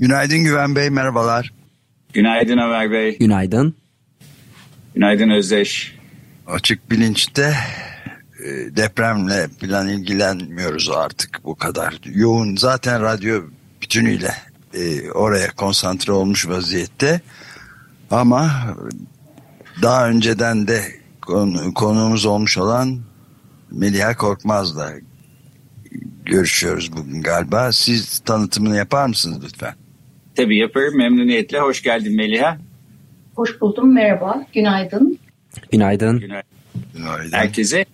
Günaydın Güven Bey, merhabalar. Günaydın Ömer Bey. Günaydın. Günaydın Özdeş. Açık bilinçte e, depremle plan ilgilenmiyoruz artık bu kadar. Yoğun zaten radyo bütünüyle e, oraya konsantre olmuş vaziyette. Ama daha önceden de konu, konuğumuz olmuş olan Meliha Korkmaz'la görüşüyoruz bugün galiba. Siz tanıtımını yapar mısınız lütfen? Tabii yaparım memnuniyetle. Hoş geldin Meliha. Hoş buldum. Merhaba. Günaydın. Günaydın. Günaydın. Günaydın. Herkese.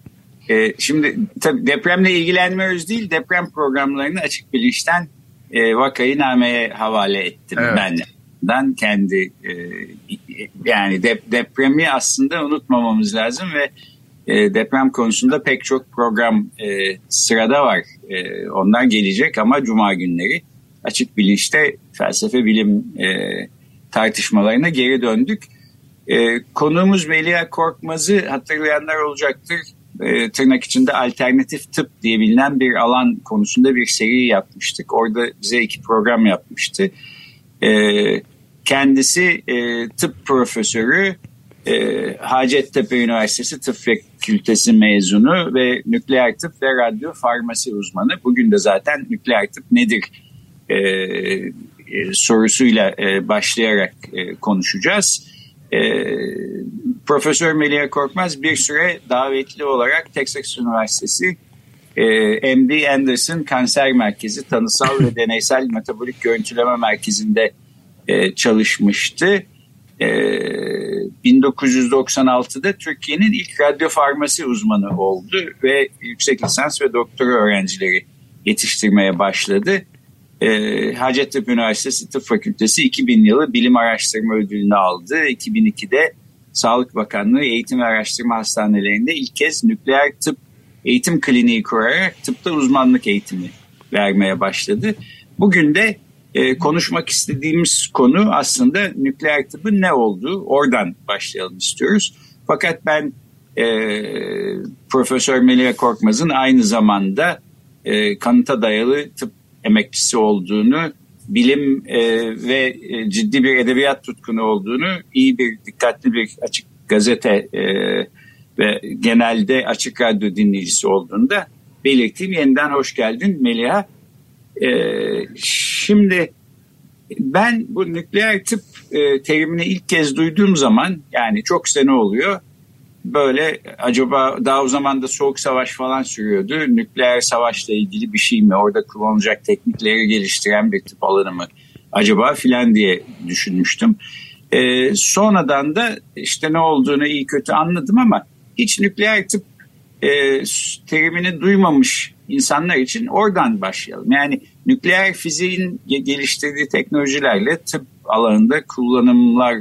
Ee, şimdi tabii depremle ilgilenmiyoruz değil, deprem programlarını açık bilinçten e, vakayı nameye havale ettim evet. ben. Ben kendi e, yani dep depremi aslında unutmamamız lazım ve e, deprem konusunda pek çok program e, sırada var. E, onlar gelecek ama cuma günleri açık bilinçte felsefe bilim e, tartışmalarına geri döndük. E, konuğumuz Melia Korkmaz'ı hatırlayanlar olacaktır. E, tırnak içinde alternatif tıp diye bilinen bir alan konusunda bir seri yapmıştık. Orada bize iki program yapmıştı. E, kendisi e, tıp profesörü, e, Hacettepe Üniversitesi Tıp Fakültesi mezunu ve nükleer tıp ve radyo farmasi uzmanı. Bugün de zaten nükleer tıp nedir e, e, sorusuyla e, başlayarak e, konuşacağız. E, Profesör Melia Korkmaz bir süre davetli olarak Texas Üniversitesi e, MD Anderson Kanser Merkezi Tanısal ve Deneysel Metabolik Görüntüleme Merkezi'nde e, çalışmıştı. E, 1996'da Türkiye'nin ilk radyo farmasi uzmanı oldu ve yüksek lisans ve doktora öğrencileri yetiştirmeye başladı. E, Hacettepe Üniversitesi Tıp Fakültesi 2000 yılı bilim araştırma ödülünü aldı. 2002'de Sağlık Bakanlığı Eğitim ve Araştırma Hastanelerinde ilk kez nükleer tıp eğitim kliniği kurarak tıpta uzmanlık eğitimi vermeye başladı. Bugün de e, konuşmak istediğimiz konu aslında nükleer tıbbın ne olduğu. Oradan başlayalım istiyoruz. Fakat ben e, Profesör Melia Korkmaz'ın aynı zamanda e, kanıta dayalı tıp emekçisi olduğunu, bilim e, ve e, ciddi bir edebiyat tutkunu olduğunu, iyi bir, dikkatli bir açık gazete e, ve genelde açık radyo dinleyicisi olduğunu da belirteyim. Yeniden hoş geldin Melia. E, şimdi ben bu nükleer tıp e, terimini ilk kez duyduğum zaman yani çok sene oluyor. Böyle acaba daha o zaman da soğuk savaş falan sürüyordu. Nükleer savaşla ilgili bir şey mi? Orada kullanılacak teknikleri geliştiren bir tıp alanı mı? Acaba filan diye düşünmüştüm. E, sonradan da işte ne olduğunu iyi kötü anladım ama hiç nükleer tıp e, terimini duymamış insanlar için oradan başlayalım. Yani nükleer fiziğin geliştirdiği teknolojilerle tıp alanında kullanımlar,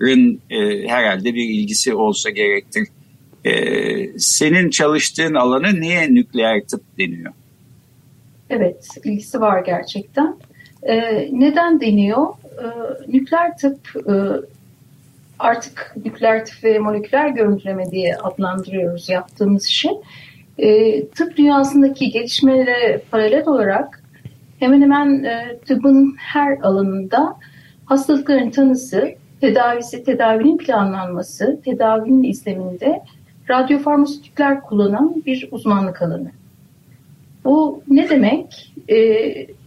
uygulamaların e, herhalde bir ilgisi olsa gerektir. E, senin çalıştığın alana niye nükleer tıp deniyor? Evet, ilgisi var gerçekten. E, neden deniyor? E, nükleer tıp e, artık nükleer tıp ve moleküler görüntüleme diye adlandırıyoruz yaptığımız şey e, tıp dünyasındaki gelişmelere paralel olarak hemen hemen e, tıbbın her alanında hastalıkların tanısı, tedavisi, tedavinin planlanması, tedavinin izleminde radyofarmasötikler kullanan bir uzmanlık alanı. Bu ne demek? E,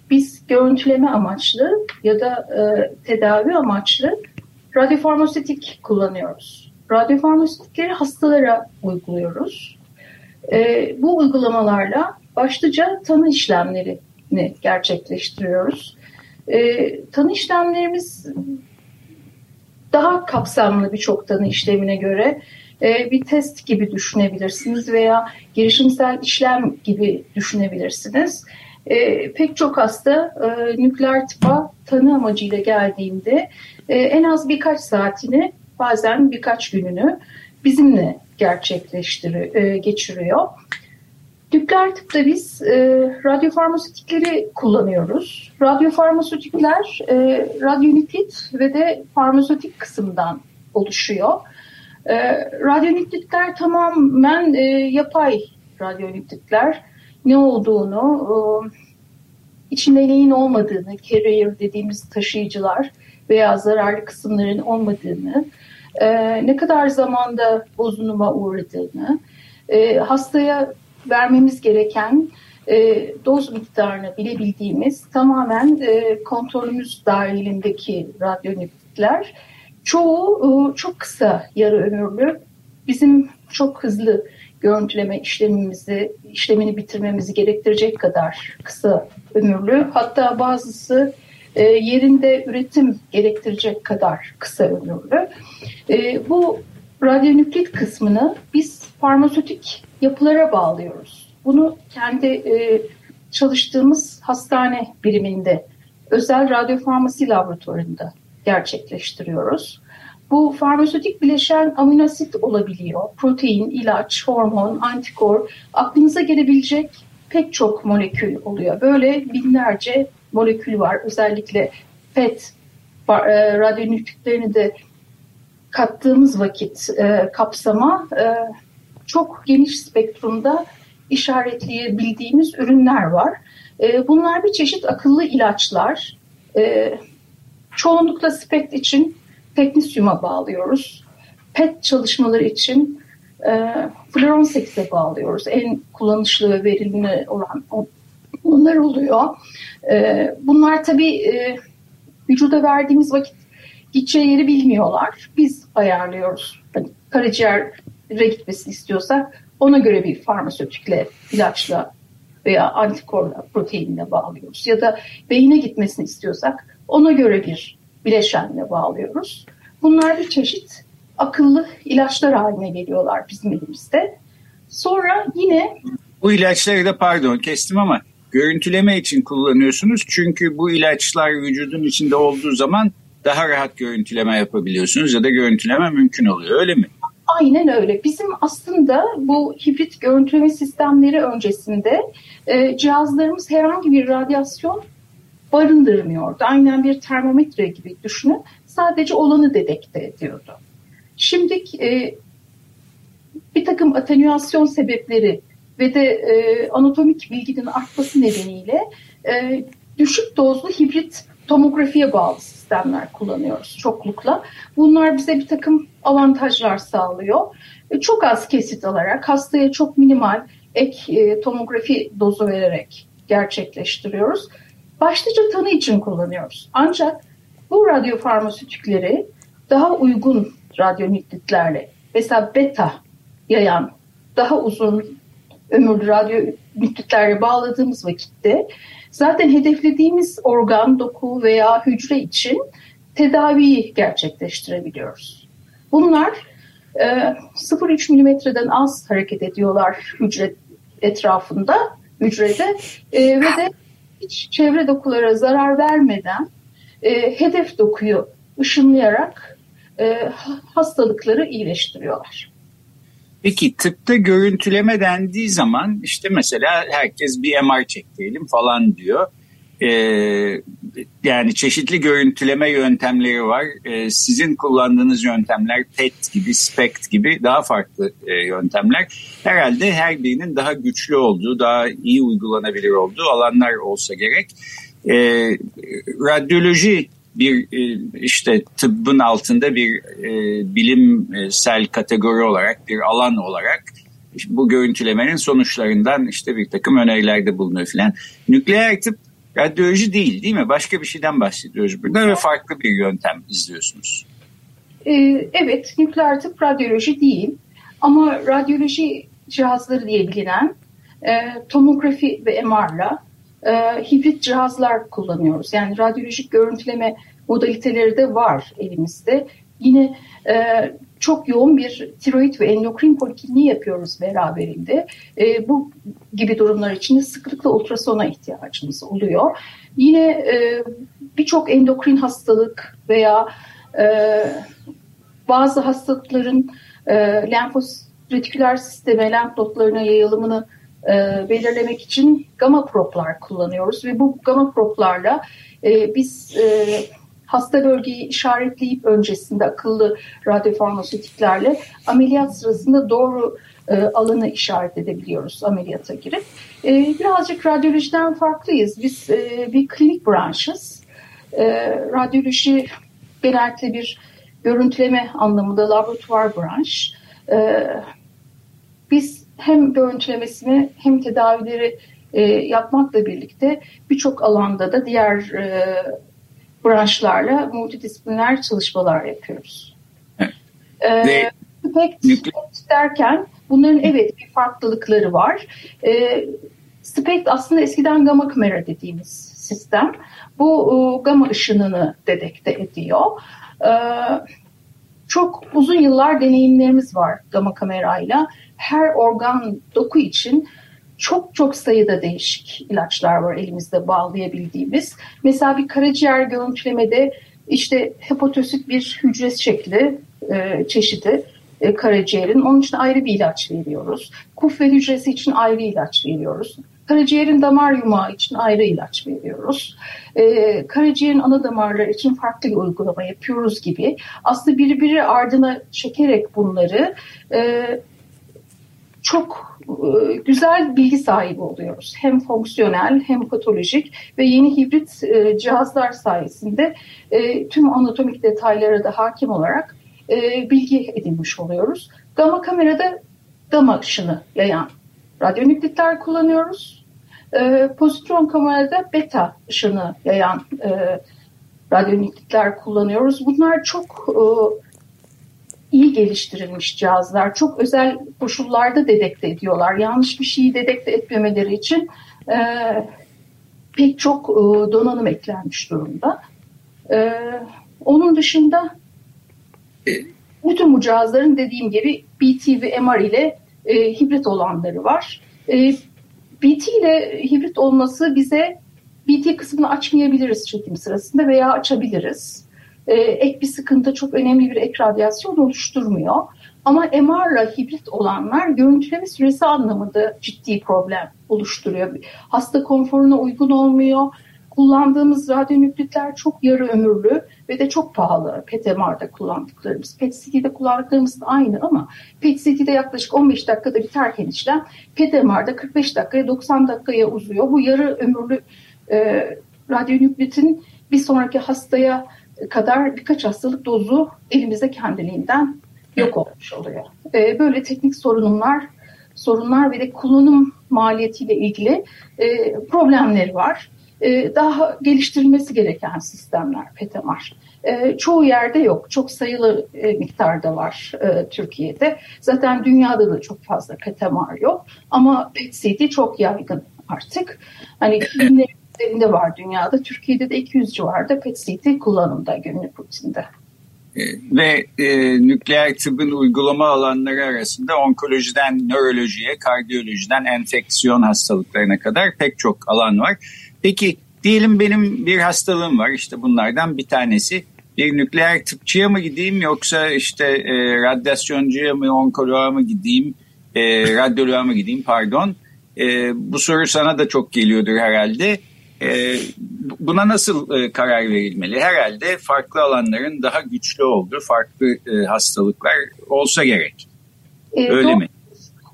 biz görüntüleme amaçlı ya da e, tedavi amaçlı radyofarmasötik kullanıyoruz. Radyofarmasötikleri hastalara uyguluyoruz. E, bu uygulamalarla başlıca tanı işlemlerini gerçekleştiriyoruz. E, tanı işlemlerimiz daha kapsamlı birçok tanı işlemine göre e, bir test gibi düşünebilirsiniz veya girişimsel işlem gibi düşünebilirsiniz. e, pek çok hasta e, nükleer tıpa tanı amacıyla geldiğinde en az birkaç saatini bazen birkaç gününü bizimle gerçekleştiriyor, geçiriyor. Nükleer tıpta biz e, radyofarmasötikleri kullanıyoruz. Radyofarmasötikler e, radyonüklit ve de farmasötik kısımdan oluşuyor. E, radyonüklitler tamamen e, yapay radyonüklitler. Ne olduğunu, e, içinde neyin olmadığını, carrier dediğimiz taşıyıcılar veya zararlı kısımların olmadığını, e, ne kadar zamanda bozunuma uğradığını, e, hastaya vermemiz gereken e, doz miktarını bilebildiğimiz tamamen e, kontrolümüz dahilindeki radyonükleer çoğu e, çok kısa yarı ömürlü. Bizim çok hızlı görüntüleme işlemimizi işlemini bitirmemizi gerektirecek kadar kısa ömürlü. Hatta bazısı e, yerinde üretim gerektirecek kadar kısa ömürlü. E, bu radyonüklit kısmını biz farmasötik yapılara bağlıyoruz. Bunu kendi e, çalıştığımız hastane biriminde özel radyofarmasi laboratuvarında gerçekleştiriyoruz. Bu farmasötik bileşen aminoasit olabiliyor. Protein, ilaç, hormon, antikor, aklınıza gelebilecek pek çok molekül oluyor. Böyle binlerce molekül var. Özellikle PET e, radyonüklerini de kattığımız vakit e, kapsama e, çok geniş spektrumda işaretleyebildiğimiz ürünler var. E, bunlar bir çeşit akıllı ilaçlar. E, çoğunlukla SPECT için teknisyuma bağlıyoruz. PET çalışmaları için e, floron 8'e bağlıyoruz. En kullanışlı ve verimli olan onlar oluyor. E, bunlar tabii e, vücuda verdiğimiz vakit gideceği yeri bilmiyorlar. Biz ayarlıyoruz. Hani karaciğere gitmesini istiyorsak ona göre bir farmasötikle, ilaçla veya antikorla, proteinle bağlıyoruz. Ya da beyine gitmesini istiyorsak ona göre bir bileşenle bağlıyoruz. Bunlar bir çeşit akıllı ilaçlar haline geliyorlar bizim elimizde. Sonra yine... Bu ilaçları da pardon kestim ama görüntüleme için kullanıyorsunuz. Çünkü bu ilaçlar vücudun içinde olduğu zaman daha rahat görüntüleme yapabiliyorsunuz ya da görüntüleme mümkün oluyor öyle mi? Aynen öyle. Bizim aslında bu hibrit görüntüleme sistemleri öncesinde e, cihazlarımız herhangi bir radyasyon barındırmıyordu. Aynen bir termometre gibi düşünün. Sadece olanı dedekte ediyordu. Şimdi e, bir takım atenuasyon sebepleri ve de e, anatomik bilginin artması nedeniyle e, düşük dozlu hibrit tomografiye bağlı sistemler kullanıyoruz çoklukla. Bunlar bize bir takım avantajlar sağlıyor. E, çok az kesit alarak hastaya çok minimal ek e, tomografi dozu vererek gerçekleştiriyoruz. Başlıca tanı için kullanıyoruz. Ancak bu radyofarmasötikleri daha uygun radyonüklitlerle mesela beta yayan daha uzun ömürlü radyonüklitlerle bağladığımız vakitte zaten hedeflediğimiz organ, doku veya hücre için tedaviyi gerçekleştirebiliyoruz. Bunlar e, 0,3 milimetreden az hareket ediyorlar hücre etrafında, hücrede e, ve de hiç çevre dokulara zarar vermeden e, hedef dokuyu ışınlayarak e, hastalıkları iyileştiriyorlar. Peki tıpta görüntüleme dendiği zaman işte mesela herkes bir MR çektirelim falan diyor. Ee, yani çeşitli görüntüleme yöntemleri var. Ee, sizin kullandığınız yöntemler PET gibi, SPECT gibi daha farklı e, yöntemler. Herhalde her birinin daha güçlü olduğu, daha iyi uygulanabilir olduğu alanlar olsa gerek. Ee, radyoloji bir e, işte tıbbın altında bir e, bilimsel kategori olarak bir alan olarak bu görüntülemenin sonuçlarından işte bir takım önerilerde bulunuyor filan. Nükleer tıp radyoloji değil değil mi? Başka bir şeyden bahsediyoruz burada ve farklı bir yöntem izliyorsunuz. Evet nükleer tıp radyoloji değil ama radyoloji cihazları diye bilinen e, tomografi ve MR'la e, hibrit cihazlar kullanıyoruz. Yani radyolojik görüntüleme modaliteleri de var elimizde. Yine e, çok yoğun bir tiroid ve endokrin polikliniği yapıyoruz beraberinde. E, bu gibi durumlar için sıklıkla ultrasona ihtiyacımız oluyor. Yine e, birçok endokrin hastalık veya e, bazı hastalıkların e, lenfosretiküler sisteme, lenf notlarına yayılımını e, belirlemek için gamma proplar kullanıyoruz ve bu gamma proplarla e, biz e, hasta bölgeyi işaretleyip öncesinde akıllı radyofarmasötiklerle ameliyat sırasında doğru alanı işaret edebiliyoruz ameliyata girip. Birazcık radyolojiden farklıyız. Biz bir klinik branşız. Radyoloji genellikle bir görüntüleme anlamında laboratuvar branş. Biz hem görüntülemesini hem tedavileri e, yapmakla birlikte birçok alanda da diğer e, branşlarla multidisipliner çalışmalar yapıyoruz. Evet. Ee, SPECT derken bunların evet bir farklılıkları var. Ee, SPECT aslında eskiden gamma kamera dediğimiz sistem. Bu e, gamma ışınını dedekte ediyor. Ee, çok uzun yıllar deneyimlerimiz var gamma kamerayla. Her organ doku için çok çok sayıda değişik ilaçlar var elimizde bağlayabildiğimiz. Mesela bir karaciğer görüntülemede işte hepatosit bir hücre şekli e, çeşidi e, karaciğerin. Onun için ayrı bir ilaç veriyoruz. Kufve hücresi için ayrı ilaç veriyoruz. Karaciğerin damar yumağı için ayrı ilaç veriyoruz. Ee, karaciğerin ana damarları için farklı bir uygulama yapıyoruz gibi. Aslında birbiri ardına çekerek bunları e, çok e, güzel bilgi sahibi oluyoruz. Hem fonksiyonel hem patolojik ve yeni hibrit e, cihazlar sayesinde e, tüm anatomik detaylara da hakim olarak bilgi edinmiş oluyoruz. Gamma kamerada gamma ışını yayan radyonüklitler kullanıyoruz. Pozitron kamerada beta ışını yayan radyonüklitler kullanıyoruz. Bunlar çok iyi geliştirilmiş cihazlar. Çok özel koşullarda dedekte ediyorlar. Yanlış bir şeyi dedekte etmemeleri için e, pek çok e, donanım eklenmiş durumda. E, onun dışında bütün bu cihazların dediğim gibi BT ve MR ile e, hibrit olanları var. E, BT ile hibrit olması bize BT kısmını açmayabiliriz çekim sırasında veya açabiliriz e, ek bir sıkıntı çok önemli bir ek radyasyon oluşturmuyor. Ama MR'la hibrit olanlar görüntüleme süresi anlamında ciddi problem oluşturuyor. Hasta konforuna uygun olmuyor. Kullandığımız radyonükleitler çok yarı ömürlü ve de çok pahalı PET-MR'da kullandıklarımız. PET-CT'de kullandıklarımız da aynı ama PET-CT'de yaklaşık 15 dakikada biterken işlem PET-MR'da 45 dakikaya 90 dakikaya uzuyor. Bu yarı ömürlü e, radyonükleitin bir sonraki hastaya kadar birkaç hastalık dozu elimizde kendiliğinden yok olmuş oluyor. E, böyle teknik sorunlar sorunlar ve de kullanım maliyetiyle ilgili e, problemleri var. E, daha geliştirilmesi gereken sistemler PETMR. E, çoğu yerde yok. Çok sayılı e, miktarda var e, Türkiye'de. Zaten dünyada da çok fazla PETMR yok. Ama PET-CT çok yaygın artık. Hani ülkelerinde var dünyada. Türkiye'de de 200 civarında PET-CT kullanımda günlük rutinde. E, ve e, nükleer tıbbın uygulama alanları arasında onkolojiden nörolojiye, kardiyolojiden enfeksiyon hastalıklarına kadar pek çok alan var. Peki diyelim benim bir hastalığım var işte bunlardan bir tanesi. Bir nükleer tıpçıya mı gideyim yoksa işte e, radyasyoncuya mı, onkoloğa mı gideyim, e, radyoloğa mı gideyim pardon. E, bu soru sana da çok geliyordur herhalde. E, buna nasıl e, karar verilmeli? Herhalde farklı alanların daha güçlü olduğu farklı e, hastalıklar olsa gerek. E, Öyle mi?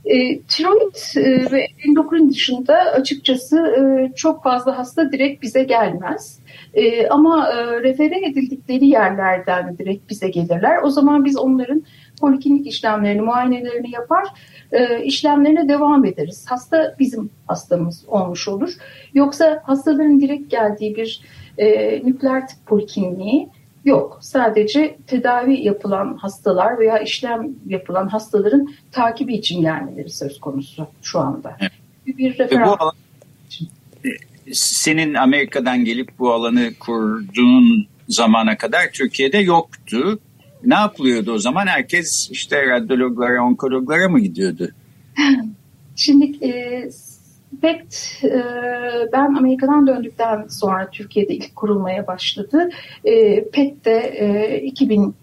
E, tiroid e, ve endokrin dışında açıkçası e, çok fazla hasta direkt bize gelmez. E, ama e, refere edildikleri yerlerden direkt bize gelirler. O zaman biz onların poliklinik işlemlerini, muayenelerini yapar e, işlemlerine devam ederiz. Hasta bizim hastamız olmuş olur. Yoksa hastaların direkt geldiği bir e, nükleer tıp polikliniği yok. Sadece tedavi yapılan hastalar veya işlem yapılan hastaların takibi için gelmeleri söz konusu şu anda. Evet. Bir referans. Bu alan, e, senin Amerika'dan gelip bu alanı kurduğun zamana kadar Türkiye'de yoktu. Ne yapılıyordu o zaman? Herkes işte radyologlara, onkologlara mı gidiyordu? Şimdi e, PET e, ben Amerika'dan döndükten sonra Türkiye'de ilk kurulmaya başladı. E, PET de e, 2000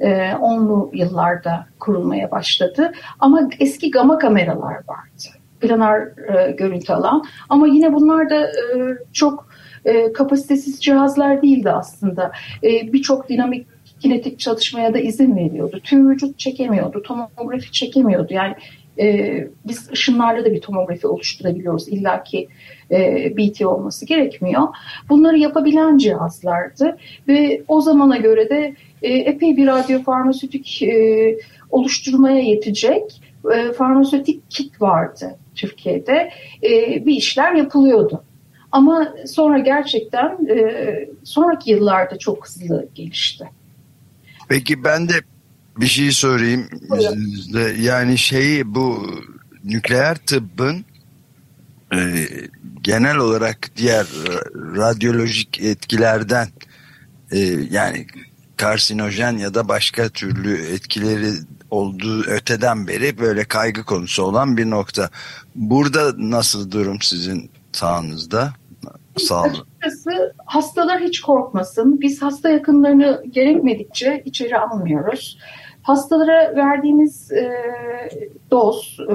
10'lu yıllarda kurulmaya başladı. Ama eski gama kameralar vardı. Planar e, görüntü alan. Ama yine bunlar da e, çok e, kapasitesiz cihazlar değildi aslında. E, Birçok dinamik kinetik çalışmaya da izin veriyordu. Tüm vücut çekemiyordu, tomografi çekemiyordu. Yani e, biz ışınlarla da bir tomografi oluşturabiliyoruz. İlla ki e, BT olması gerekmiyor. Bunları yapabilen cihazlardı ve o zamana göre de e, epey bir radyofarmasötik e, oluşturmaya yetecek e, farmasötik kit vardı Türkiye'de. E, bir işler yapılıyordu. Ama sonra gerçekten e, sonraki yıllarda çok hızlı gelişti. Peki ben de bir şey sorayım. Buyurun. Yani şeyi bu nükleer tıbbın e, genel olarak diğer radyolojik etkilerden e, yani karsinojen ya da başka türlü etkileri olduğu öteden beri böyle kaygı konusu olan bir nokta. Burada nasıl durum sizin sahanızda? Sağ olun. Açıkçası hastalar hiç korkmasın. Biz hasta yakınlarını gerekmedikçe içeri almıyoruz. Hastalara verdiğimiz e, doz e,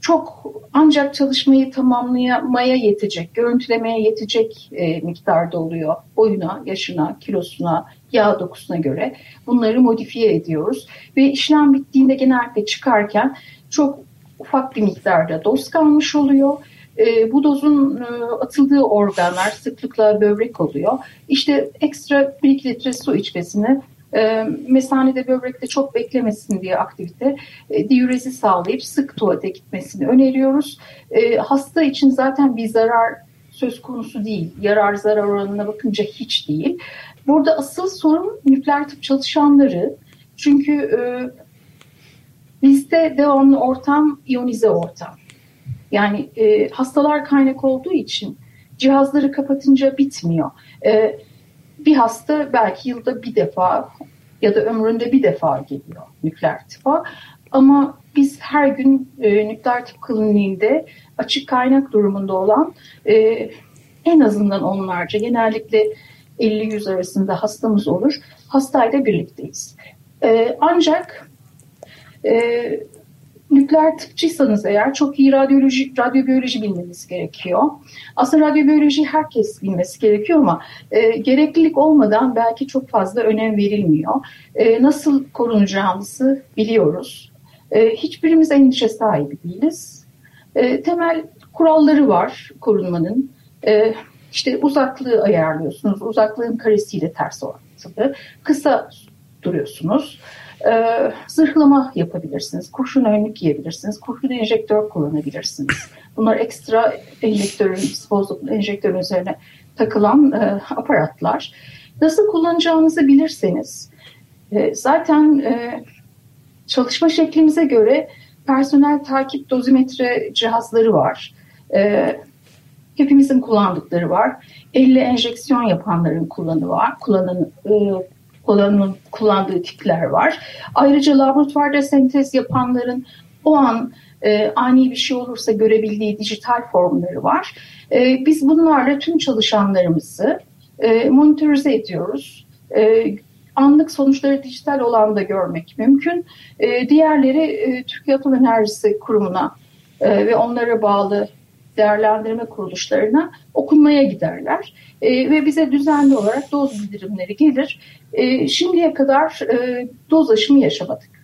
çok ancak çalışmayı tamamlamaya yetecek, görüntülemeye yetecek e, miktarda oluyor. Boyuna, yaşına, kilosuna, yağ dokusuna göre bunları modifiye ediyoruz. Ve işlem bittiğinde genellikle çıkarken çok ufak bir miktarda doz kalmış oluyor. E, bu dozun e, atıldığı organlar sıklıkla böbrek oluyor. İşte ekstra 1 litre su içmesini e, mesanede böbrekte çok beklemesin diye aktivite e, diyürezi sağlayıp sık tuvalete gitmesini öneriyoruz. E, hasta için zaten bir zarar söz konusu değil. Yarar zarar oranına bakınca hiç değil. Burada asıl sorun nükleer tıp çalışanları. Çünkü e, bizde devamlı ortam iyonize ortam. Yani e, hastalar kaynak olduğu için cihazları kapatınca bitmiyor. E, bir hasta belki yılda bir defa ya da ömründe bir defa geliyor nükleer tıpa. Ama biz her gün e, nükleer tıp kliniğinde açık kaynak durumunda olan e, en azından onlarca genellikle 50-100 arasında hastamız olur. Hastayla birlikteyiz. E, ancak e, nükleer tıpçıysanız eğer çok iyi radyoloji, radyobiyoloji bilmeniz gerekiyor. Aslında radyobiyoloji herkes bilmesi gerekiyor ama e, gereklilik olmadan belki çok fazla önem verilmiyor. E, nasıl korunacağımızı biliyoruz. E, hiçbirimiz endişe sahibi değiliz. E, temel kuralları var korunmanın. E, işte uzaklığı ayarlıyorsunuz. Uzaklığın karesiyle ters orantılı. Kısa duruyorsunuz. Ee, zırhlama yapabilirsiniz. Kurşun önlük giyebilirsiniz. Kurşun enjektör kullanabilirsiniz. Bunlar ekstra enjektörün, enjektörün üzerine takılan e, aparatlar. Nasıl kullanacağınızı bilirseniz e, zaten e, çalışma şeklimize göre personel takip dozimetre cihazları var. E, hepimizin kullandıkları var. Elle enjeksiyon yapanların kullanı var. Kullanın, e, kullanım, kullandığı tipler var. Ayrıca laboratuvarda sentez yapanların o an e, ani bir şey olursa görebildiği dijital formları var. E, biz bunlarla tüm çalışanlarımızı e, monitörize ediyoruz. E, anlık sonuçları dijital olanda görmek mümkün. E, diğerleri e, Türkiye Atom Enerjisi Kurumu'na e, ve onlara bağlı değerlendirme kuruluşlarına okunmaya giderler. E, ve bize düzenli olarak doz bildirimleri gelir. E, şimdiye kadar e, doz aşımı yaşamadık.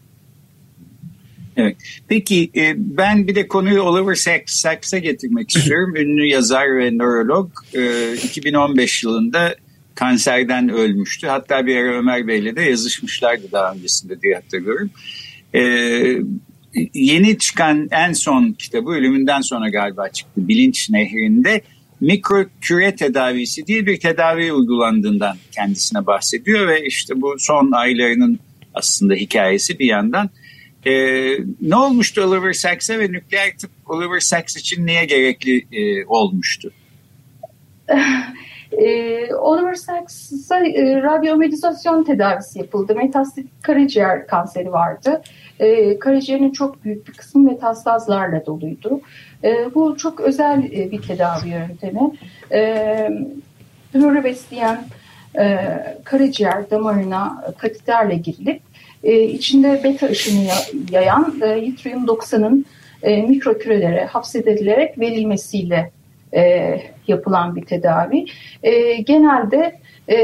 Evet. Peki e, ben bir de konuyu Oliver Sacks, Sacks'a getirmek istiyorum. Ünlü yazar ve nörolog e, 2015 yılında kanserden ölmüştü. Hatta bir ara Ömer Bey'le de yazışmışlardı daha öncesinde diye hatırlıyorum. E, yeni çıkan en son kitabı ölümünden sonra galiba çıktı. Bilinç Nehri'nde mikro küre tedavisi diye bir tedavi uygulandığından kendisine bahsediyor ve işte bu son aylarının aslında hikayesi bir yandan. Ee, ne olmuştu Oliver Sacks'e ve nükleer tıp Oliver Sacks için niye gerekli e, olmuştu? E, Oliver Sacks'a e, radyomedizasyon tedavisi yapıldı. Metastatik karaciğer kanseri vardı. E, karaciğerin çok büyük bir kısmı metastazlarla doluydu. E, bu çok özel e, bir tedavi yöntemi. E, tümörü besleyen e, karaciğer damarına kateterle girilip e, içinde beta ışını yayan e, yttrium 90'ın e, mikro kürelere hapsedilerek verilmesiyle e, yapılan bir tedavi. E, genelde e,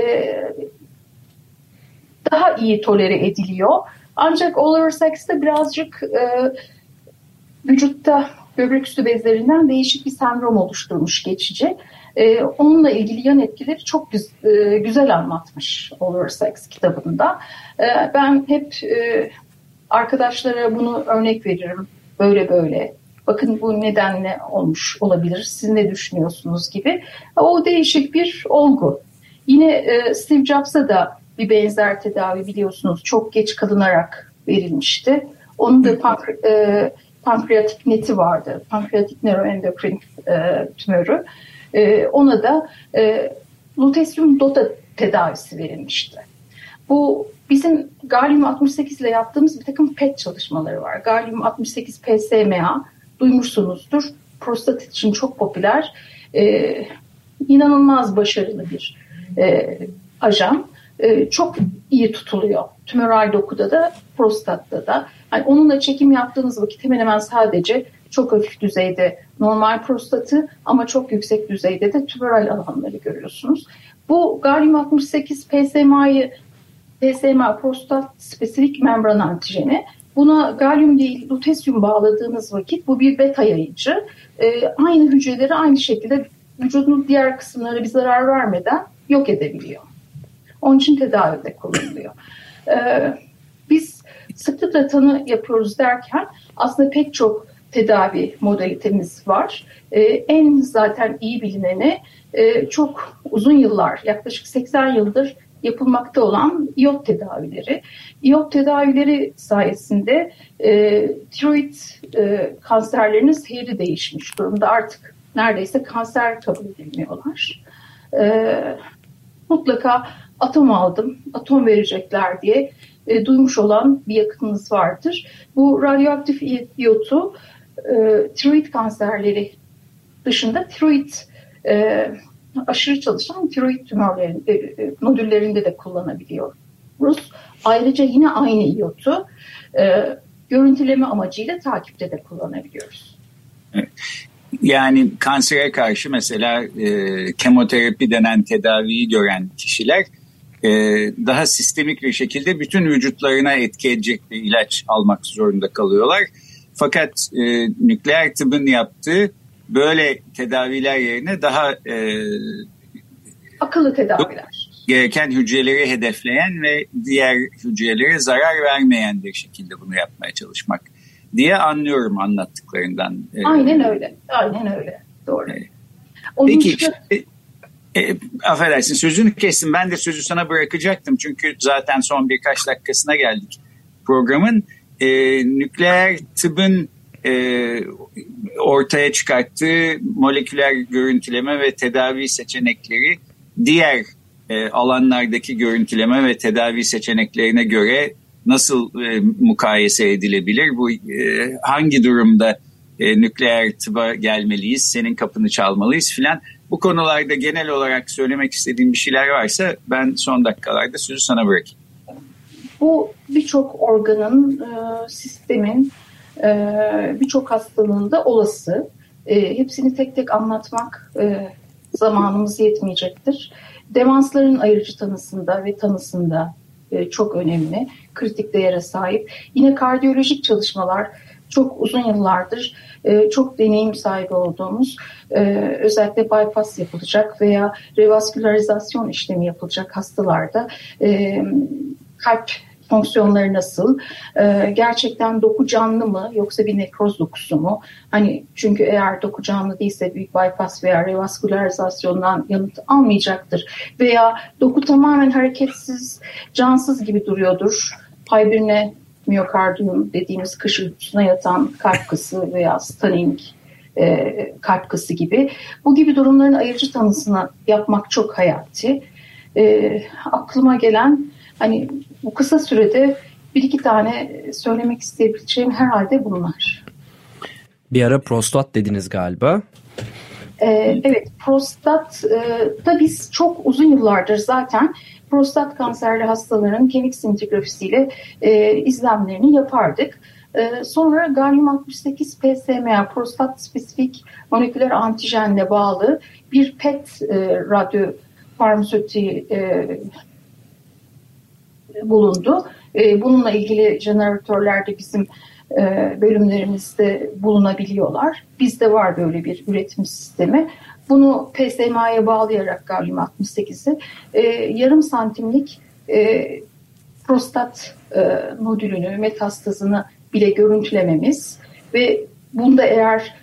daha iyi tolere ediliyor. Ancak Oliver Sacks'te birazcık e, vücutta böbrek üstü bezlerinden değişik bir sendrom oluşturmuş geçici. E, onunla ilgili yan etkileri çok güz, e, güzel anlatmış Oliver Sacks kitabında. E, ben hep e, arkadaşlara bunu örnek veririm. Böyle böyle bakın bu nedenle olmuş olabilir, siz ne düşünüyorsunuz gibi. O değişik bir olgu. Yine e, Steve Jobs'a da bir benzer tedavi biliyorsunuz çok geç kalınarak verilmişti. Onun da pankre, e, pankreatik neti vardı. Pankreatik neuroendokrin e, tümörü. E, ona da e, lutesyum dota tedavisi verilmişti. Bu bizim galyum 68 ile yaptığımız bir takım PET çalışmaları var. Galyum 68 PSMA duymuşsunuzdur. Prostat için çok popüler, e, inanılmaz başarılı bir e, ajan. E, çok iyi tutuluyor. Tümöral dokuda da, prostatta da. Yani onunla çekim yaptığınız vakit hemen hemen sadece çok hafif düzeyde normal prostatı ama çok yüksek düzeyde de tümöral alanları görüyorsunuz. Bu galyum 68 PSMA'yı PSMA prostat spesifik membran antijeni Buna galyum değil lutesyum bağladığınız vakit bu bir beta yayıcı. E, aynı hücreleri aynı şekilde vücudun diğer kısımları bir zarar vermeden yok edebiliyor. Onun için tedavide kullanılıyor. E, biz sıklıkla tanı yapıyoruz derken aslında pek çok tedavi modalitemiz var. E, en zaten iyi bilineni e, çok uzun yıllar, yaklaşık 80 yıldır yapılmakta olan iot tedavileri. İyot tedavileri sayesinde e, tiroid e, kanserlerinin seyri değişmiş durumda. Artık neredeyse kanser kabul edilmiyorlar. E, mutlaka atom aldım, atom verecekler diye e, duymuş olan bir yakınınız vardır. Bu radyoaktif iyotu e, tiroid kanserleri dışında tiroid e, aşırı çalışan tiroid tümörlerin, e, e, nodüllerinde de kullanabiliyoruz. Ayrıca yine aynı iyotu e, görüntüleme amacıyla takipte de kullanabiliyoruz. Yani kansere karşı mesela e, kemoterapi denen tedaviyi gören kişiler e, daha sistemik bir şekilde bütün vücutlarına etki edecek bir ilaç almak zorunda kalıyorlar. Fakat e, nükleer tıbbın yaptığı böyle tedaviler yerine daha e, akıllı tedaviler gereken hücreleri hedefleyen ve diğer hücrelere zarar vermeyen bir şekilde bunu yapmaya çalışmak diye anlıyorum anlattıklarından. E, Aynen öyle. Aynen öyle. Doğru. Evet. Peki işte, e, affedersin sözünü kestim. Ben de sözü sana bırakacaktım. Çünkü zaten son birkaç dakikasına geldik programın. E, nükleer tıbbın e, ortaya çıkarttığı moleküler görüntüleme ve tedavi seçenekleri diğer e, alanlardaki görüntüleme ve tedavi seçeneklerine göre nasıl e, mukayese edilebilir? Bu e, hangi durumda e, nükleer tıba gelmeliyiz, senin kapını çalmalıyız filan. Bu konularda genel olarak söylemek istediğim bir şeyler varsa ben son dakikalarda sözü sana bırakayım. Bu birçok organın, e, sistemin e, birçok hastalığında olası. E, hepsini tek tek anlatmak zamanımız yetmeyecektir. Demansların ayırıcı tanısında ve tanısında çok önemli, kritik değere sahip. Yine kardiyolojik çalışmalar çok uzun yıllardır e, çok deneyim sahibi olduğumuz e, özellikle bypass yapılacak veya revaskülarizasyon işlemi yapılacak hastalarda e, kalp fonksiyonları nasıl? Ee, gerçekten doku canlı mı yoksa bir nekroz dokusu mu? Hani çünkü eğer doku canlı değilse büyük bypass veya revaskülarizasyondan yanıt almayacaktır. Veya doku tamamen hareketsiz, cansız gibi duruyordur. Fibrine miyokardiyum dediğimiz kış uykusuna yatan kalp kısı veya stunning e, kalp kası gibi. Bu gibi durumların ayırıcı tanısını yapmak çok hayati. E, aklıma gelen hani bu kısa sürede bir iki tane söylemek isteyebileceğim herhalde bunlar. Bir ara prostat dediniz galiba. Ee, evet, prostat e, da biz çok uzun yıllardır zaten prostat kanserli hastaların kemik sintigrafisiyle e, izlemlerini yapardık. E, sonra galyum 68 PSMA prostat spesifik moleküler antijenle bağlı bir PET e, radyo farmasötiği e, bulundu. E, bununla ilgili jeneratörler de bizim bölümlerimizde bulunabiliyorlar. Bizde var böyle bir üretim sistemi. Bunu PSMA'ya bağlayarak galyum 68'i e, yarım santimlik e, prostat e, nodülünü, metastazını bile görüntülememiz ve bunda eğer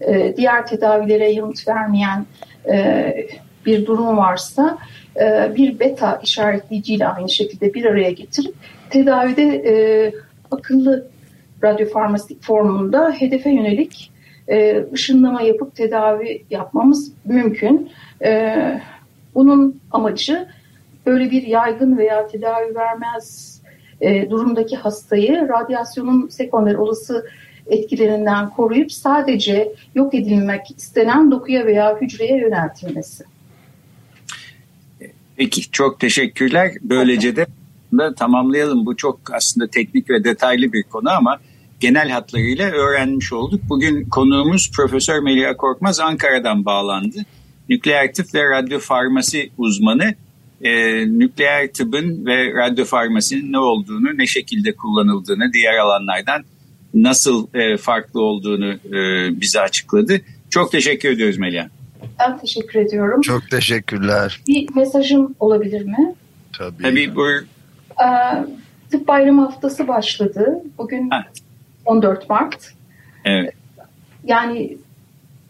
e, diğer tedavilere yanıt vermeyen e, bir durum varsa e, bir beta işaretleyiciyle aynı şekilde bir araya getirip tedavide e, akıllı radyofarmastik formunda hedefe yönelik e, ışınlama yapıp tedavi yapmamız mümkün. E, bunun amacı böyle bir yaygın veya tedavi vermez e, durumdaki hastayı radyasyonun sekonder olası etkilerinden koruyup sadece yok edilmek istenen dokuya veya hücreye yöneltilmesi. Peki çok teşekkürler. Böylece de tamamlayalım. Bu çok aslında teknik ve detaylı bir konu ama genel hatlarıyla öğrenmiş olduk. Bugün konuğumuz Profesör Melia Korkmaz Ankara'dan bağlandı. Nükleer tıp ve radyofarmasi uzmanı. Ee, nükleer tıbbın ve radyofarmasinin ne olduğunu, ne şekilde kullanıldığını, diğer alanlardan nasıl e, farklı olduğunu e, bize açıkladı. Çok teşekkür ediyoruz Melia. Ben teşekkür ediyorum. Çok teşekkürler. Bir mesajım olabilir mi? Tabii. Tabii buyur. Ee, tıp bayramı haftası başladı. Bugün ha. 14 Mart. Evet. Yani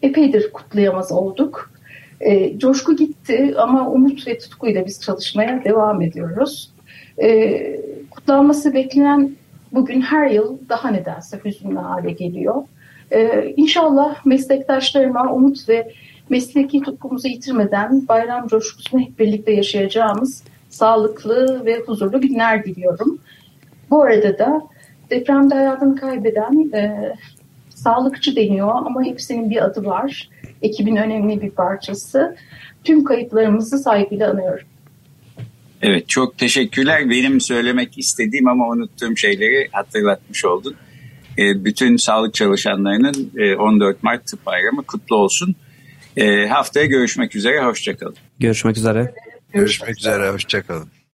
epeydir kutlayamaz olduk. E, coşku gitti ama umut ve tutkuyla biz çalışmaya devam ediyoruz. E, kutlanması beklenen bugün her yıl daha nedense hüzünlü hale geliyor. E, inşallah meslektaşlarıma umut ve mesleki tutkumuzu yitirmeden bayram coşkusunu hep birlikte yaşayacağımız sağlıklı ve huzurlu günler diliyorum. Bu arada da depremde hayatını kaybeden e, sağlıkçı deniyor ama hepsinin bir adı var. Ekibin önemli bir parçası. Tüm kayıplarımızı saygıyla anıyorum. Evet çok teşekkürler. Benim söylemek istediğim ama unuttuğum şeyleri hatırlatmış oldun. E, bütün sağlık çalışanlarının e, 14 Mart Tıp Bayramı kutlu olsun. E, haftaya görüşmek üzere. Hoşçakalın. Görüşmek üzere. Görüşmek üzere. Hoşçakalın.